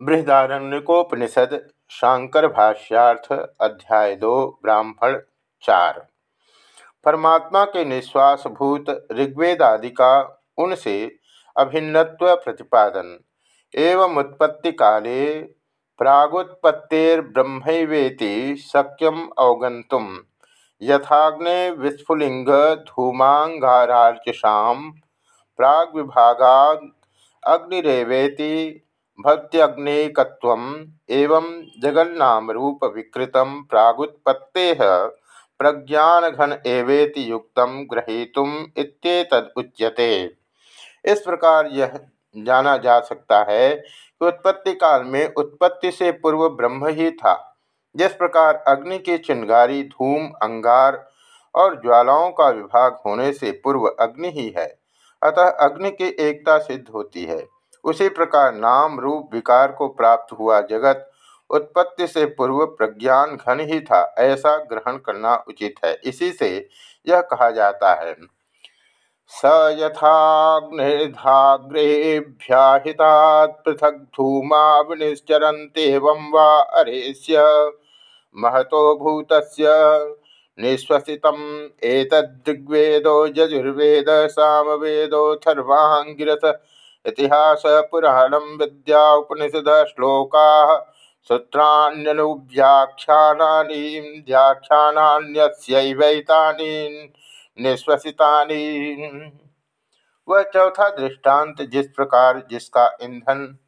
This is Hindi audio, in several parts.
बृहदारण्यकोपनिषद शांकर भाष्यार्थ अध्याय दो, ब्राह्मण चार। परमात्मा के निश्वास भूत ऋग्वेद आदि का उनसे अभिन्नत्व प्रतिपादन एवं उत्पत्ति काले प्रागुत्पत्तिर्ब्रह्मवेति शक्यम अवगंतुम यथाग्ने विस्फुलिंग धूमांगारार्चषा प्राग विभागाद अग्निरेवेति भक्त्यग्नेकत्वम् एवं जगन्नाम रूप विकृत प्रागुत्पत्ते प्रज्ञानघन एवेति युक्त ग्रहीतुम उच्यते। इस प्रकार यह जाना जा सकता है कि उत्पत्ति काल में उत्पत्ति से पूर्व ब्रह्म ही था। जिस प्रकार अग्नि की चिंगारी, धूम, अंगार और ज्वालाओं का विभाग होने से पूर्व अग्नि ही है, अतः अग्नि की एकता सिद्ध होती है। उसी प्रकार नाम, रूप, विकार को प्राप्त हुआ जगत, उत्पत्ति से पूर्व प्रज्ञान घन ही था, ऐसा ग्रहण करना उचित है। इसी से यह कहा जाता है। स यथाग्निर्धाग्रेभ्याहिता पृथक धूमा विनिश्चरन्तेवं वा अरेस्य महतो भूत निश्वसितम्। एतद्ऋग्वेदो यजुर्वेद सामवेदोऽथर्वाङ्गिरस इतिहास पुराण विद्या उपनिषद श्लोका निश्वसितानि वह चौथा दृष्टांत जिस प्रकार जिसका ईंधन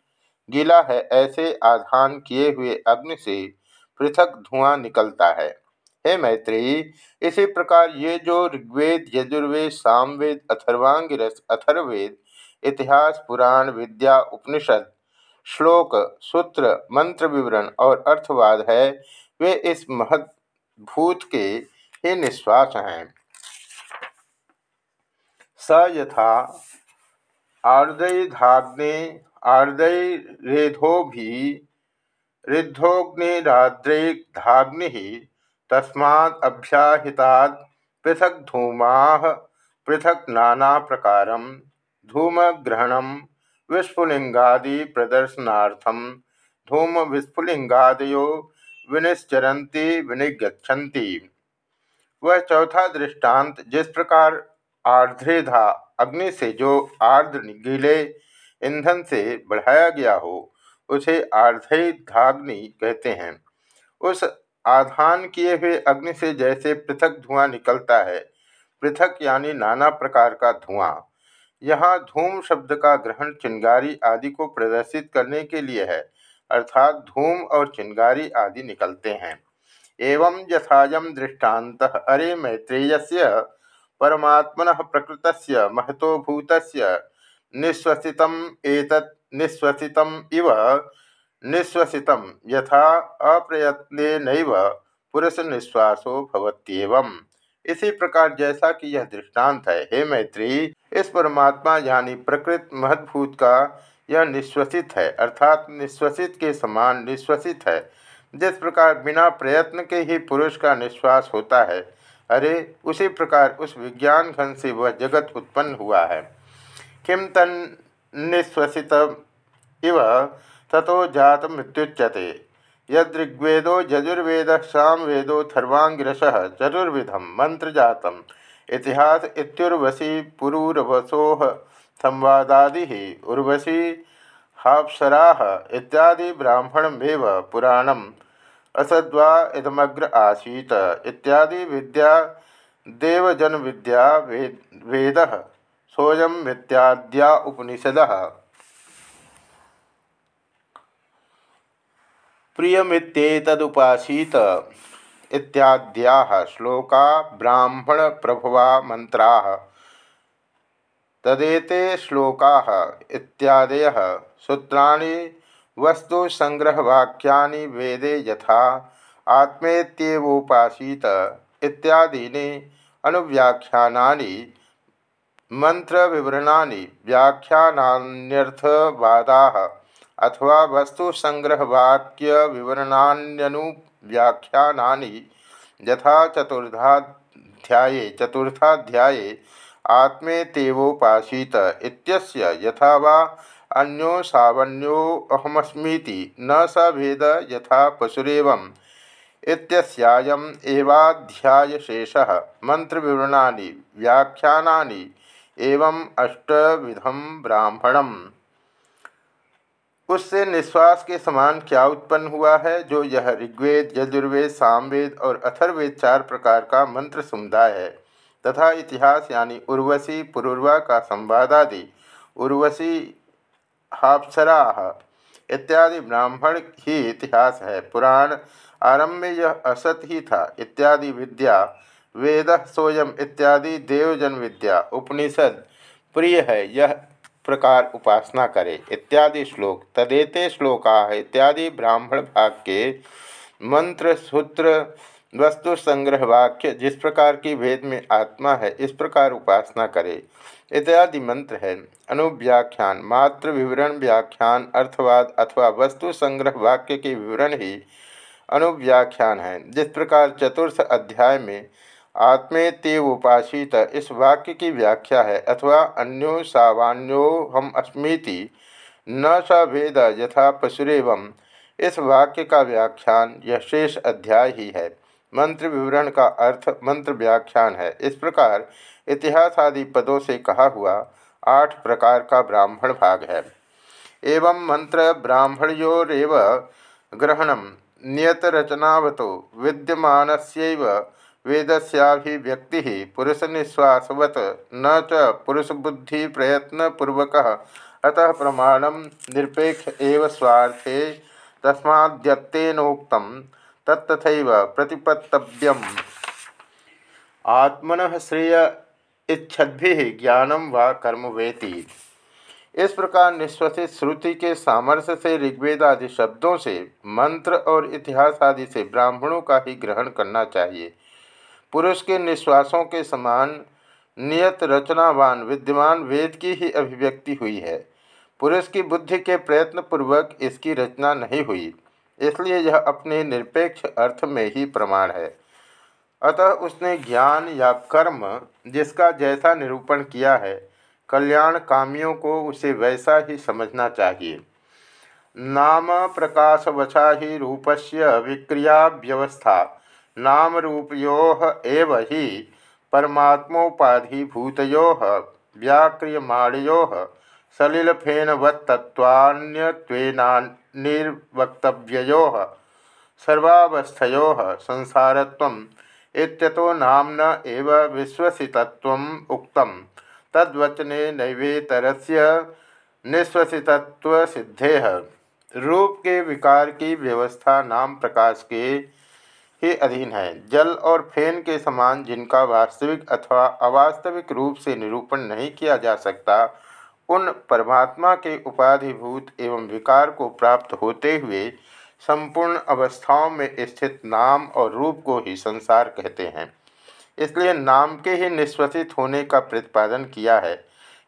गीला है, ऐसे आधान किए हुए अग्नि से पृथक धुआँ निकलता है। हे मैत्री, इसी प्रकार ये जो ऋग्वेद, यजुर्वेद, सामवेद, अथर्वांगिरस अथर्वेद इतिहास, पुराण, विद्या, उपनिषद, श्लोक, सूत्र, मंत्र विवरण और अर्थवाद है। वे इस महदभूत के ही निश्वास हैं। स यथा आर्दयधाग्ने आर्दयरेधो भी ऋद्धोग्निराद्रेधाग्नि तस्माद्भ्याहिता पृथक धूमा, पृथक नाना प्रकारम धूमग्रहण विस्फुलिंगादि प्रदर्शनार्थम। धूम विस्फुलिंगादयो विनिश्चरती विनिगछन्ति वह चौथा दृष्टांत, जिस प्रकार आर्द्रेधा अग्नि से जो आर्द्र गीले ईंधन से बढ़ाया गया हो, उसे आर्धेधाग्नि कहते हैं। उस आधान किए हुए अग्नि से जैसे पृथक धुआँ निकलता है, पृथक यानी नाना प्रकार का धुआँ। यहाँ धूम शब्द का ग्रहण चिंगारी आदि को प्रदर्शित करने के लिए है, अर्थात धूम और चिंगारी आदि निकलते हैं। एवं यथायम दृष्टांत, अरे मैत्रेय परमात्मन प्रकृत महतो भूत निश्वसित निश्वसित इव निश्वसित यथा अप्रयत्न पुरुष निश्वासो भवत्येवं इसी प्रकार जैसा कि यह दृष्टांत है, हे मैत्री, इस परमात्मा यानी प्रकृत महदभूत का यह निश्वसित है, अर्थात निश्वसित के समान निश्वसित है, जिस प्रकार बिना प्रयत्न के ही पुरुष का निश्वास होता है। अरे, उसी प्रकार उस विज्ञान घन से वह जगत उत्पन्न हुआ है। किम तन निश्वसित इव तथो जात मृत्युच्यते यदृग्वेदो यजुर्वेद सामवेदो थर्वांगिरस चतुर्विधम मंत्र जात इतिहास इत्युर्वशी पुरूरवसोह संवादादि उर्वशी हाप्सरा इत्यादि ब्राह्मणमेव पुराणम। असद्वा इदमग्र आसीत इत्यादि विद्या देवजन विद्या वेद सोयम इत्याद्या उपनिषद। प्रियमित्येतदुपासीत इत्याद्याः श्लोका ब्राह्मण प्रभवा मंत्रा तदेते श्लोका इत्यादय। सूत्राणि, वस्तुसंग्रहवाक्यानि, वेदे यथा, आत्मेत्येवोपासीत इत्यादीनि अनुव्याख्यानानि मंत्रविवरणानि व्याख्यानान्यर्थवादाः। अथवा वस्तु संग्रह वाक्य विवरणान्यनुव्याख्यानानि यथा चतुर्थाध्याये चतुर्थाध्याये आत्मेतेवोपासीत इत्यस्य यथा वा अन्यो सावन्यो अहमस्मीति, न स भेद यथा पशुरेवम् इत्यस्यायम् एवाध्यायशेषः मन्त्रविवरणानि, व्याख्यानानि एवं अष्टविधम ब्राह्मणम। उससे निश्वास के समान क्या उत्पन्न हुआ है, जो यह ऋग्वेद, यजुर्वेद, सामवेद और अथर्वेद चार प्रकार का मंत्र समुदाय है, तथा इतिहास यानी उर्वशी, पुरुर्वा का संवादादि, उर्वशी हापसरा इत्यादि ब्राह्मण ही इतिहास है। पुराण आरंभ में यह असत ही था। इत्यादि विद्या, वेद, सोयम इत्यादि देवजन विद्या, उपनिषद प्रिय है। यह प्रकार उपासना करे। इत्यादि श्लोक। तदेते श्लोका इत्यादि ब्राह्मण भाग के मंत्र, सूत्र, वस्तु, संग्रह, वाक्य जिस प्रकार की वेद में आत्मा है, इस प्रकार उपासना करे। इत्यादि मंत्र है। अनुव्याख्यान। मात्र विवरण व्याख्यान, अर्थवाद अथवा वस्तु, संग्रह, वाक्य के विवरण ही अनुव्याख्यान है। जिस प्रकार चतुर्थ अध्याय में उपासित इस वाक्य की व्याख्या है, अथवा अन्यो सावान्यो हम अस्मीति, न स भेद यथा पशुरेवम। इस वाक्य का व्याख्यान यह शेष अध्याय ही है। मंत्र विवरण का अर्थ मंत्र व्याख्यान है। इस प्रकार इतिहास आदि पदों से कहा हुआ आठ प्रकार का ब्राह्मण भाग है। एवं मंत्र ब्राह्मणोरव ग्रहणम। नियत रचनावतो विद्यमान वेदस्याभिव्यक्ति पुरुष निश्वासवत न च पुरुषबुद्धि प्रयत्नपूर्वक अतः प्रमाण निरपेक्ष एव स्वार्थे तस्माद्यत्तेनोक्त तत्थैव प्रतिपत्तव्यम। आत्मन श्रेय इच्छद्भि ज्ञानम व कर्म वेति। इस प्रकार निश्वसित श्रुति के सामर्थ्य से ऋग्वेद आदि शब्दों से मंत्र और इतिहास आदि से ब्राह्मणों का ही ग्रहण करना चाहिए। पुरुष के निश्वासों के समान नियत रचनावान, विद्यमान वेद की ही अभिव्यक्ति हुई है। पुरुष की बुद्धि के प्रयत्न पूर्वक इसकी रचना नहीं हुई, इसलिए यह अपने निरपेक्ष अर्थ में ही प्रमाण है। अतः उसने ज्ञान या कर्म, जिसका जैसा निरूपण किया है, कल्याण कामियों को उसे वैसा ही समझना चाहिए। नाम प्रकाशवशा ही रूपस्य विक्रिया व्यवस्था नाम रूपयो एव ही परमात्मोपाधिभूतो व्याक्रियमाणयो सलिलफेनवत्तत्वान्यत्वेनानिर्वक्तव्ययो सर्वावस्थयो संसारत्वम् इत्यतो नाम्न एव विश्वसितत्वम् उक्तम्। तद्वचने नैवेतरस्य निश्वसितत्वसिद्धेः। रूप के विकार की व्यवस्था नाम प्रकाश के ही अधीन है। जल और फेन के समान जिनका वास्तविक अथवा अवास्तविक रूप से निरूपण नहीं किया जा सकता, उन परमात्मा के उपाधिभूत एवं विकार को प्राप्त होते हुए संपूर्ण अवस्थाओं में स्थित नाम और रूप को ही संसार कहते हैं। इसलिए नाम के ही निश्वसित होने का प्रतिपादन किया है,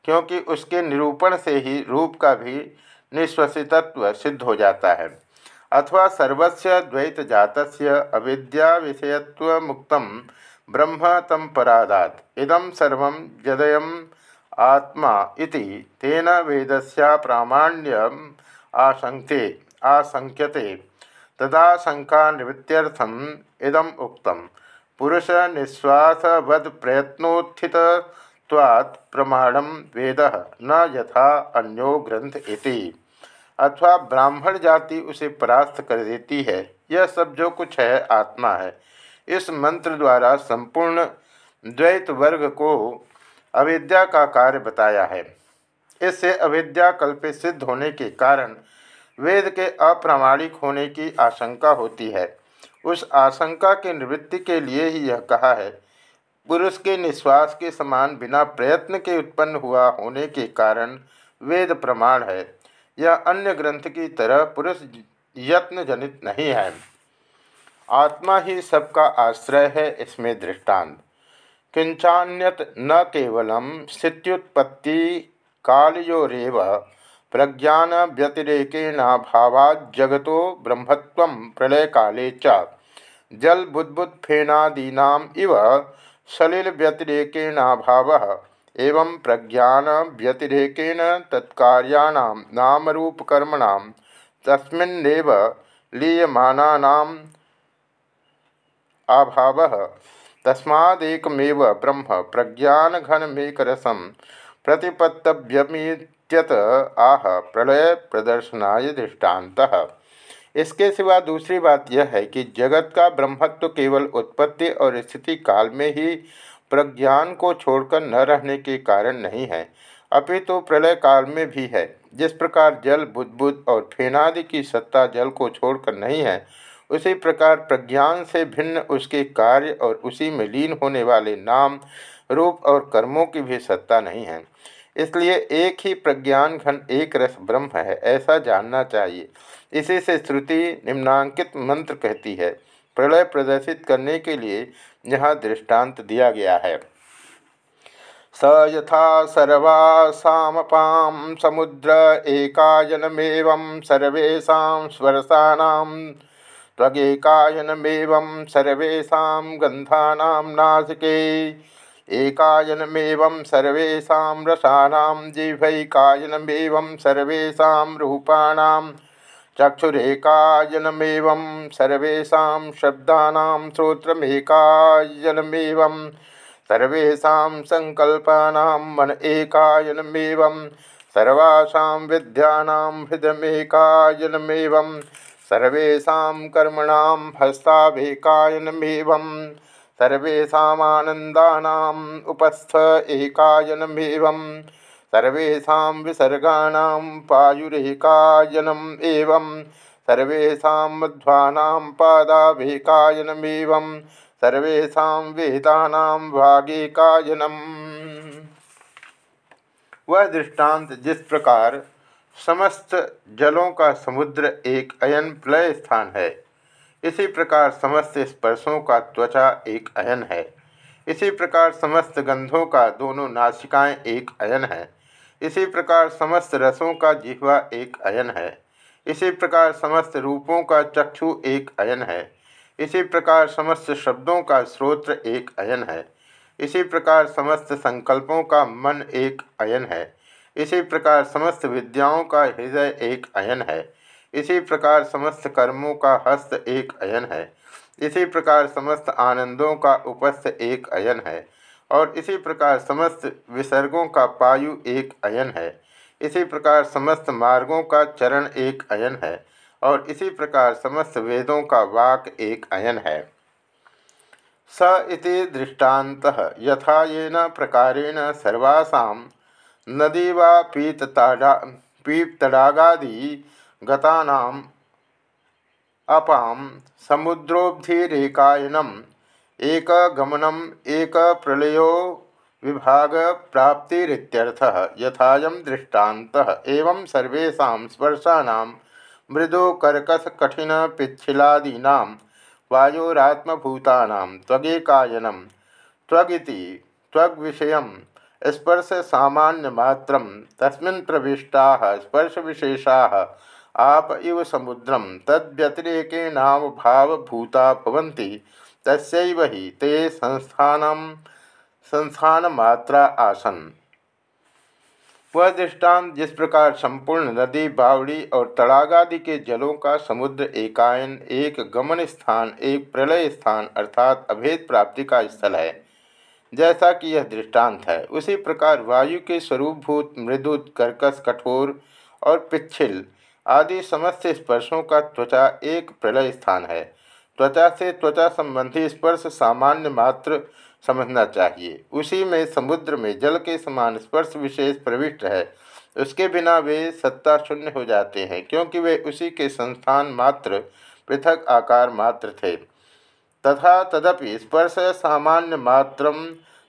क्योंकि उसके निरूपण से ही रूप का भी निश्वसितत्व सिद्ध हो जाता है। अथवा सर्वस्य द्वैत जातस्य अविद्या विषयत्व मुक्त ब्रह्म तम परादात। इदम सर्व यदयम आत्मा इति तेन वेदस्या प्रामाण्यम आशंक्ते आशंक्यते तदा शंका निवृत्त्यर्थम इदम उक्तम पुरुष निश्वासवद प्रयत्नोत्थित प्रमाणम वेद न यथा अन्यो ग्रंथ इति। अथवा ब्राह्मण जाति उसे परास्त कर देती है। यह सब जो कुछ है, आत्मा है। इस मंत्र द्वारा संपूर्ण द्वैत वर्ग को अविद्या का कार्य बताया है। इससे अविद्या कल्प सिद्ध होने के कारण वेद के अप्रामाणिक होने की आशंका होती है। उस आशंका के निवृत्ति के लिए ही यह कहा है, पुरुष के निश्वास के समान बिना प्रयत्न के उत्पन्न हुआ होने के कारण वेद प्रमाण है। यह अन्य ग्रंथ की तरह पुरुष यत्न जनित नहीं है। आत्मा ही सबका आश्रय है इसमें दृष्टांत। किंचान्यत न केवलम स्थित्युत्पत्ति कालयोरव प्रज्ञान व्यतिरेकेणाभावाद जगतो ब्रह्मत्व प्रलय काले च। जल बुद्बुद फेनादीना इव सलिल व्यतिरेकेणाभाव एवं प्रज्ञान व्यतिरेकेण तत्कार्याणां नामरूपकर्मणां तस्मिन्नेव लीयमानानाम् अभावः। तस्मादेकमेव ब्रह्म प्रज्ञानघनमेकरसं प्रतिपत्तव्यमित्यत आह प्रलय प्रदर्शनाय दृष्टांत। इसके सिवा दूसरी बात यह है कि जगत का ब्रह्मत्व केवल उत्पत्ति और स्थिति काल में ही प्रज्ञान को छोड़कर न रहने के कारण नहीं है, अपितु तो प्रलय काल में भी है। जिस प्रकार जल, बुद्बुद और फेनादि की सत्ता जल को छोड़कर नहीं है, उसी प्रकार प्रज्ञान से भिन्न उसके कार्य और उसी में लीन होने वाले नाम, रूप और कर्मों की भी सत्ता नहीं है। इसलिए एक ही प्रज्ञान घन एक रस ब्रह्म है, ऐसा जानना चाहिए। इसी से श्रुति निम्नांकित मंत्र कहती है प्रलय प्रदर्शित करने के लिए यहाँ दृष्टांत दिया गया है। स यथा सर्वासामपां समुद्र एकायनमेव सर्वेशा स्वरसानां त्वगेकायनमेवं सर्वेशा गन्धानां नासिके एकायनमेवं सर्वेशा रसानां जिह्वैकायनमेवं सर्वेशा रूपाणां चक्षुरेकायनमेवं सर्वेशा शब्दानां श्रोत्रमेकायनमेवं सर्वेशा संकल्पानां मन एकायनमेवं, सर्वासां विद्यानां हृदयमेकायनमेवं सर्वेशा कर्मणां हस्ताभेकायनमेवं सर्वेषामानन्दानाम् उपस्थ एकायनमेवं सर्वेशा विसर्गाणां पायुरेकायनम् एवं सर्वेशा मध्वानां पादाभेकायनमेवं सर्वेशा वेदानां भागेकायनम। वह दृष्टांत, जिस प्रकार समस्त जलों का समुद्र एक अयन प्लय स्थान है, इसी प्रकार समस्त स्पर्शों का त्वचा एक अयन है, इसी प्रकार समस्त गंधों का दोनों नासिकाएँ एक अयन है। इसी प्रकार समस्त रसों का जिह्वा एक अयन है। इसी प्रकार समस्त रूपों का चक्षु एक अयन है। इसी प्रकार समस्त शब्दों का स्रोत्र एक अयन है। इसी प्रकार समस्त संकल्पों का मन एक अयन है। इसी प्रकार समस्त विद्याओं का हृदय एक अयन है। इसी प्रकार समस्त कर्मों का हस्त एक अयन है। इसी प्रकार समस्त आनंदों का उपस्थ एक अयन है। और इसी प्रकार समस्त विसर्गों का पायु एक अयन है। इसी प्रकार समस्त मार्गों का चरण एक अयन है और इसी प्रकार समस्त वेदों का वाक एक अयन है। स इति दृष्टांत यथा येन प्रकारेण सर्वासा नदी वा पीतताडा पीपतडागादि गतानाम अपाम समुद्रोब्धिरेकायनम एक गमनम एक प्रलयो विभाग प्राप्तिरित्यर्थ यथायम दृष्टांत। एवं सर्वेशा स्पर्शाना मृदु कर्कश कठिन पिच्छिलादीना वायोरात्मभूतानां त्वगेकायनं त्वग्विषय स्पर्श सामान्यमात्रं तस्मिन् प्रविष्टाः स्पर्शविशेषाः आप इव समुद्रं तद्व्यतिरेकेणावभावभूता भवन्ति तस्व ते संस्थान संस्थान मात्रा आसन। वह दृष्टांत जिस प्रकार संपूर्ण नदी, बावड़ी और तड़ागादि के जलों का समुद्र एकायन, एक गमन स्थान, एक प्रलय स्थान अर्थात अभेद प्राप्ति का स्थल है, जैसा कि यह दृष्टांत है। उसी प्रकार वायु के स्वरूपभूत मृदुत कर्कश, कठोर और पिछिल आदि समस्त स्पर्शों का त्वचा एक प्रलय स्थान है। त्वचा से त्वचा संबंधी स्पर्श सामान्य मात्र समझना चाहिए। उसी में समुद्र में जल के समान स्पर्श विशेष प्रविष्ट है। उसके बिना वे सत्ता शून्य हो जाते हैं, क्योंकि वे उसी के संस्थान मात्र, पृथक आकार मात्र थे। तथा तदपि स्पर्श सामान्य मात्र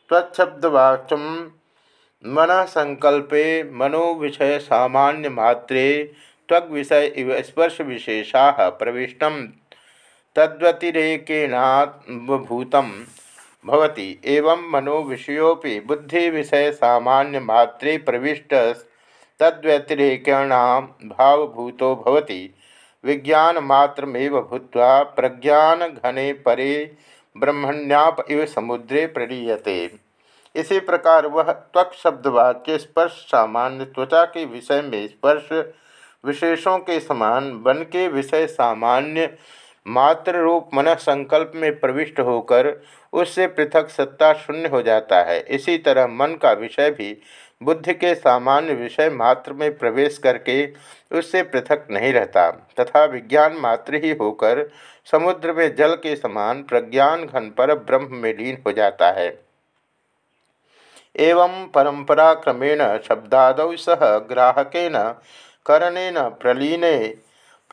त्वच्छब्दवाचम मन संकल्पे मनो विषय सामान्य मात्रे त्वग विषय इव स्पर्श विशेषा प्रविष्टम। तद्वतिरेकेणाभूतम भवति। एवं मनो विषयोपि बुद्धि विषय सामान्य मात्रे प्रविष्ट तद्व्यतिरेकेणाम भावभूतो भवति। विज्ञान मात्रमेव भूत्वा प्रज्ञान घने परे ब्रह्मण्याप इव समुद्रे प्रलीयते इसी प्रकार वह त्वक शब्दवाच्य स्पर्श सामान्य त्वचा के विषय में स्पर्श विशेषों के समान बन के विषय सामान्य मात्र रूप मन संकल्प में प्रविष्ट होकर उससे पृथक सत्ता शून्य हो जाता है। इसी तरह मन का विषय भी बुद्धि के सामान्य विषय मात्र में प्रवेश करके उससे पृथक नहीं रहता। तथा विज्ञान मात्र ही होकर समुद्र में जल के समान प्रज्ञान घन पर ब्रह्म में लीन हो जाता है। एवं परंपरा क्रमेण शब्दाद सह ग्राहकेन करणेन प्रलीने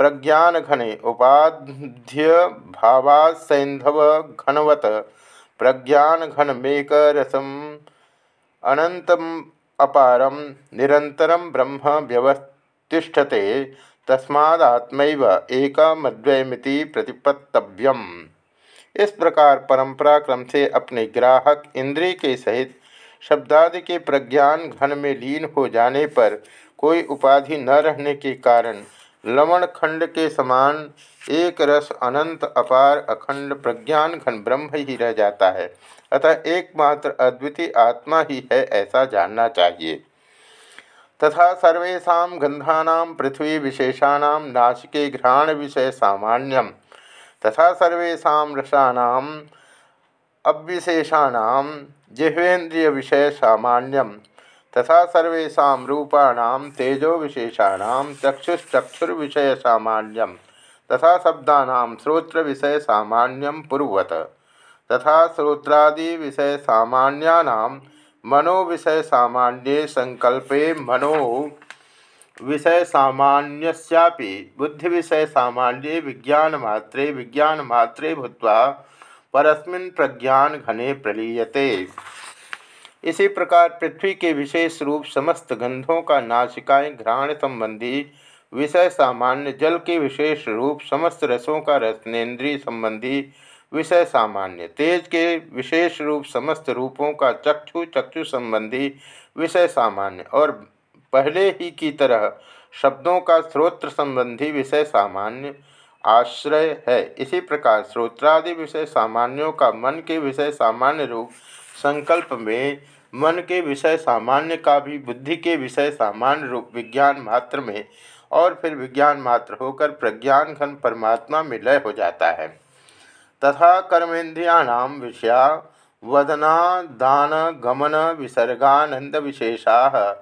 प्रज्ञान घने उपाध्य भावासैंधव घनवत प्रज्ञान घन मेक रसम अनंतम अपारम निरंतरम ब्रह्म व्यवस्थिष्ठते तस्मात्म एकमद्वयमिति प्रतिपत्तव्यम। इस प्रकार परंपरा क्रम से अपने ग्राहक इंद्रिय के सहित शब्दादि के प्रज्ञान घन में लीन हो जाने पर कोई उपाधि न रहने के कारण लवण खंड के समान एक रस अनंत अपार अखंड प्रज्ञान घन ब्रह्म ही रह जाता है। अतः एकमात्र अद्वितीय आत्मा ही है ऐसा जानना चाहिए। तथा सर्वेशा गंधा पृथ्वी विशेषाण नाशिके घ्राण विषय सामान्यम। तथा सर्वेशा रसानाम अविशेषाण जिह्वेन्द्रिय विषय सामान्यम। तथा सर्वेशा रूपाण तेजो विशेषाण चक्षुश्चक्षुर्विषय सामान्यम तथा शब्दा श्रोत्र विषय सामान्यम पूर्वत तथा श्रोत्रादि विषय सामान्यानाम मनो विषय सामान्य संकल्पे मनो विषय सामान्यस्यापि बुद्धि विषय सामान्य विज्ञान मात्रे विज्ञान मात्रे भूत्वा परस्मिन प्रज्ञान घने प्रलीयते। इसी प्रकार पृथ्वी के विशेष रूप समस्त गंधों का नासिकाएँ घ्राण संबंधी विषय सामान्य, जल के विशेष रूप समस्त रसों का रसनेन्द्रीय संबंधी विषय सामान्य, तेज के विशेष रूप समस्त रूपों का चक्षु चक्षु संबंधी विषय सामान्य और पहले ही की तरह शब्दों का स्रोत्र संबंधी विषय सामान्य आश्रय है। इसी प्रकार स्रोत्रादि विषय सामान्यों का मन के विषय सामान्य रूप संकल्प में मन के विषय सामान्य का भी, बुद्धि के विषय सामान्य रूप विज्ञान मात्र में और फिर विज्ञान मात्र होकर प्रज्ञान घन परमात्मा में लय हो जाता है। तथा कर्मेन्द्रियाणाम विषया वदना, दान, गमन, विसर्गानंद विशेषा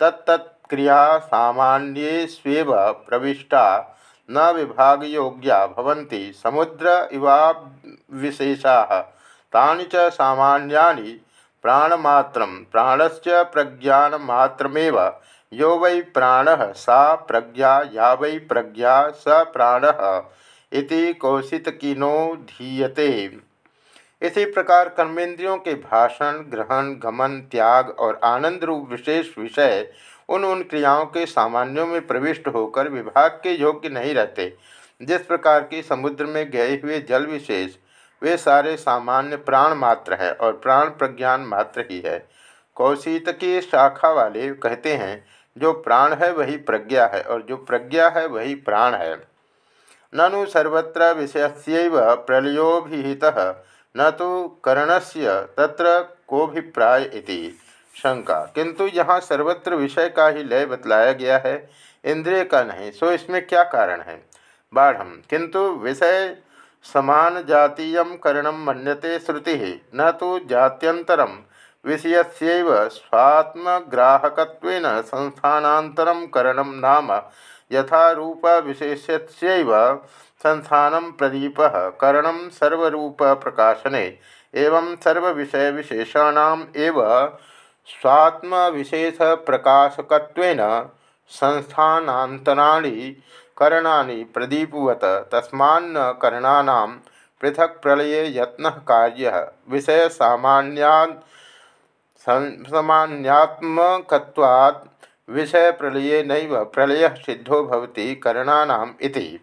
तत्तत्क्रिया सामान्येष्वेव प्रविष्टा, न विभाग योग्या भवन्ति, समुद्र इवा विशेषा तानि च सामान्यानि प्राणमात्रं प्राणस्य प्रज्ञानमात्रमेव। यो वै प्राणः, सा प्रज्ञा, या वै प्रज्ञा, स प्राणः इति कौशितकिनो धीयते। इसी प्रकार कर्मेंद्रियों के भाषण, ग्रहण, गमन, त्याग और आनंद रूप विशेष विषय उन उन क्रियाओं के सामान्यों में प्रविष्ट होकर विभाग के योग्य नहीं रहते। जिस प्रकार की समुद्र में गए हुए जल विशेष वे सारे सामान्य प्राण मात्र है और प्राण प्रज्ञान मात्र ही है। कौशित की शाखा वाले कहते हैं, जो प्राण है वही प्रज्ञा है और जो प्रज्ञा है वही प्राण है। ननु सर्वत्र विषय प्रलयोभिहित न तो करणस्य तत्र कोभिप्राय इति। शंका। किंतु यहाँ सर्वत्र विषय का ही लय बतलाया गया है। इंद्रिय का नहीं, सो इसमें क्या कारण है? बाढ़ किंतु विषय समान जातीय करण मन्यते श्रुति, न तो जात्यंतरम विषय स्वात्मग्राहक संस्थानांतरम करण नाम यथा रूप विशेष संस्थान प्रदीप। करण सर्वरूप प्रकाशने एवं सर्व विषय विशेषाण स्वात्म विशेष प्रकाशक संस्थानान्तराणि करणानि प्रदीपवत, तस्मान्न करणानां पृथक प्रलये यत्न कार्य। विषय सामान्यात् सामान्यात्मकत्वात् विषय प्रलये नैव, प्रलय सिद्धो भवति करणानाम इति।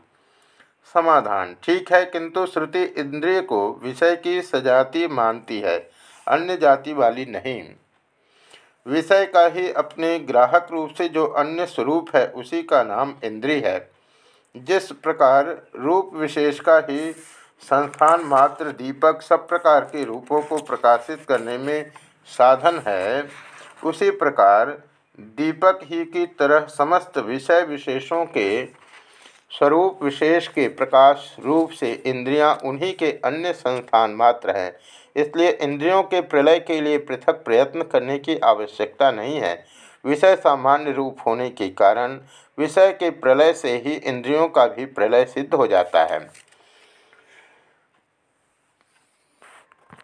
समाधान। ठीक है, किंतु श्रुति इंद्रिय को विषय की सजाति मानती है, अन्य जाति वाली नहीं। विषय का ही अपने ग्राहक रूप से जो अन्य स्वरूप है, उसी का नाम इंद्रिय है। जिस प्रकार रूप विशेष का ही संस्थान मात्र दीपक सब प्रकार के रूपों को प्रकाशित करने में साधन है, उसी प्रकार दीपक ही की तरह समस्त विषय विशेषों के स्वरूप विशेष के प्रकाश रूप से इंद्रियाँ उन्हीं के अन्य संस्थान मात्र हैं। इसलिए इंद्रियों के प्रलय के लिए पृथक प्रयत्न करने की आवश्यकता नहीं है। विषय सामान्य रूप होने के कारण विषय के प्रलय से ही इंद्रियों का भी प्रलय सिद्ध हो जाता है।